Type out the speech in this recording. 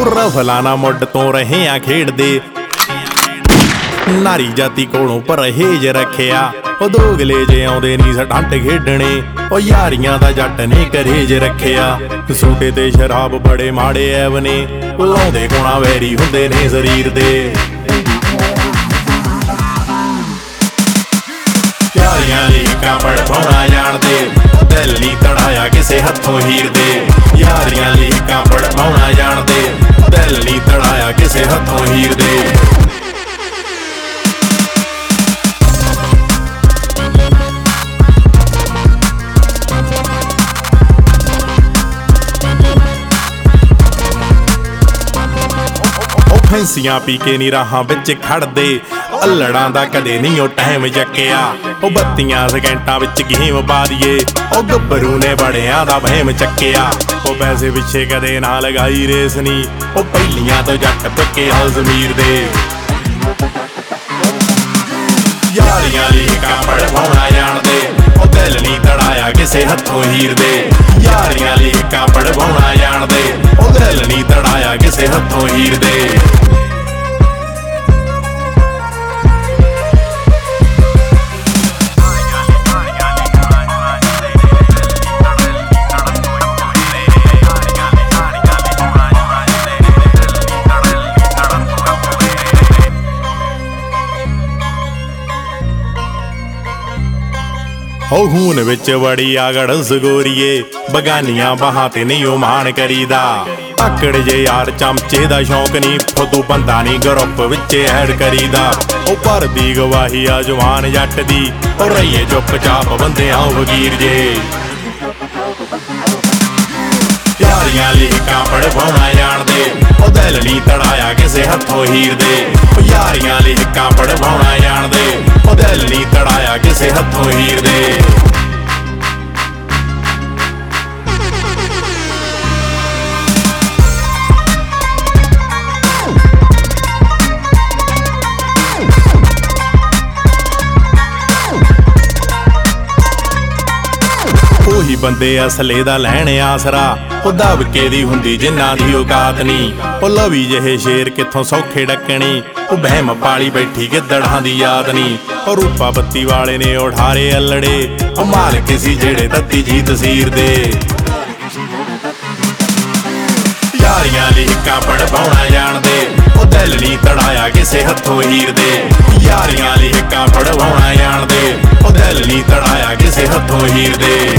ਉਹ ਰਫਲਾਨਾ ਮੁੱਢ ਤੋਂ ਰਹੇ ਆ ਖੇਡਦੇ। ਨਾਰੀ ਜਾਤੀ ਕੋਲੋਂ ਪਰਹੇਜ ਰੱਖਿਆ। ਉਹ ਦੋਗਲੇ ਜੇ ਆਉਂਦੇ ਨਹੀਂ ਸਟੰਟ ਖੇਡਣੇ। ਉਹ ਯਾਰੀਆਂ ਦਾ ਜੱਟ ਨੇ ਕਰੇਜ ਰੱਖਿਆ। ਸੂਟੇ ਤੇ ਸ਼ਰਾਬ ਬੜੇ ਮਾੜੇ ਐਵ ਨੇ ਲਾਉਂਦੇ ਕੋਣਾ ਵੈਰੀ ਹੁੰਦੇ ਨੇ ਸਰੀਰ ਦੇ। ਯਾਰੀਆਂ ਲਈ ਕਾਪੜ ਪਾਉਣਾ ਜਾਣਦੇ। ਦਿਲ ਤੜਾਇਆ ਕਿਸੇ ਹੱਥੋਂ ਹੀਰ ਦੇ। ਯਾਰੀਆਂ ਲਈ ਕਾਪੜ ਪਾਉਣਾ ਜਾਣਦੇ। ਦਿਲ ਤੜਾਇਆ ਕਿਸੇ ਹੱਥੋਂ ਹੀਰ ਦੇ। ਉਹ ਫੈਂਸੀਆਂ ਪੀ ਕੇ ਨੀ ਰਾਹਾਂ ਵਿੱਚ ਖੜਦੇ। ਅਲੜਾਂ ਦਾ ਕਦੇ ਨਹੀਂ ਉਹ ਟਾਈਮ ਚੱਕਿਆ। ਉਹ ਬੱਤੀਆਂ ਸਕਿੰਟਾਂ ਵਿੱਚ ਗੇਮ ਪਾ ਦਈਏ ਉਹ ਗੱਭਰੂ ਨੇ ਬੜਿਆਂ ਦਾ ਵਹਿਮ ਚੱਕਿਆ। ਉਹ ਪੈਸੇ ਪਿੱਛੇ ਕਦੇ ਨਾ ਲਗਾਈ ਰੇਸ ਨਹੀਂ ਉਹ ਪਹਿਲੀਆਂ ਤੋਂ ਜੱਟ ਪੱਕੇ ਹਾਲ ਜ਼ਮੀਰ ਦੇ। ਯਾਰੀਆਂ ਲਈ ਕਾਪੜ ਪਾਉਣਾ ਜਾਣਦੇ। ਉਹ ਦਿਲ ਨਹੀਂ ਤੜਾਇਆ ਕਿਸੇ ਹੱਥੋਂ ਹੀਰ ਦੇ। ਯਾਰੀਆਂ ਲਈ ਕਾਪੜ ਹੋ ਖੂਨ ਵਿੱਚ ਵੜੀ ਆਗੜ ਸਗੋਰੀਏ, ਬਗਾਨੀਆਂ ਬਾਹਾਂ ਤੇ ਨਹੀਂ ਉਹ ਮਾਣ ਕਰੀਦਾ। ਆਕੜ ਜੇ ਯਾਰ ਚਮਚੇ ਦਾ ਸ਼ੌਂਕ ਨਹੀਂ ਫਤੂ ਬੰਦਾ ਨਹੀਂ ਗਰੁੱਪ ਵਿੱਚ ਐਡ ਕਰੀਦਾ। ਉਹ ਪਰ ਗਵਾਹੀ ਆ ਜਵਾਨ ਜੱਟ ਦੀ, ਉਹ ਰਹੀਏ ਚੁੱਪ ਚਾਪ ਬੰਦਿਆਂ ਵਗੀਰ ਜੇ। ਯਾਰੀਆਂ ਲਈ ਕਾਪੜ ਪਾਉਣਾ ਜਾਣਦੇ, ਉਹ ਦਿਲ ਨਹੀਂ ਤੜਾਇਆ ਕਿਸੇ ਹੱਥੋਂ ਹੀਰ ਦੇ। ਬੰਦੇ ਅਸਲੇ ਦਾ ਲੈਣ ਆਸਰਾ। ਉਹ ਦਬਕੇ ਦੀ ਹੁੰਦੀ ਜਿੰਨਾ ਦੀ ਔਕਾਤ ਨਹੀਂ। ਉਹ ਲਵੀ ਜਿਹੇ ਸ਼ੇਰ ਕਿੱਥੋਂ ਸੌਖੇ ਡੱਕਣੀ। ਉਹ ਬਹਿਮ ਪਾਲੀ ਬੈਠੀ ਗਿੱਦੜਾਂ ਦੀ ਯਾਦ ਨਹੀਂ। ਉਹ ਰੂਪਾ ਬੱਤੀ ਵਾਲੇ ਨੇ ਉਠਾਰੇ ਅਲੜੇ। ਉਹ ਮਾਲਕ ਸੀ ਜਿਹੜੇ ਤੱਤੀ ਜੀ ਤਸੀਰ ਦੇ। ਯਾਰੀਆਂ ਲਈ ਕਾਪੜ ਪਾਉਣਾ ਜਾਣਦੇ। ਉਹ ਦਿਲ ਨਹੀਂ ਤੜਾਇਆ ਕਿਸੇ ਹੱਥੋਂ ਹੀਰ ਦੇ। ਯਾਰੀਆਂ ਲਈ ਕਾਪੜ ਪਾਉਣਾ ਜਾਣਦੇ। ਉਹ ਦਿਲ ਨਹੀਂ ਤੜਾਇਆ ਕਿਸੇ ਹੱਥੋਂ ਹੀਰ ਦੇ।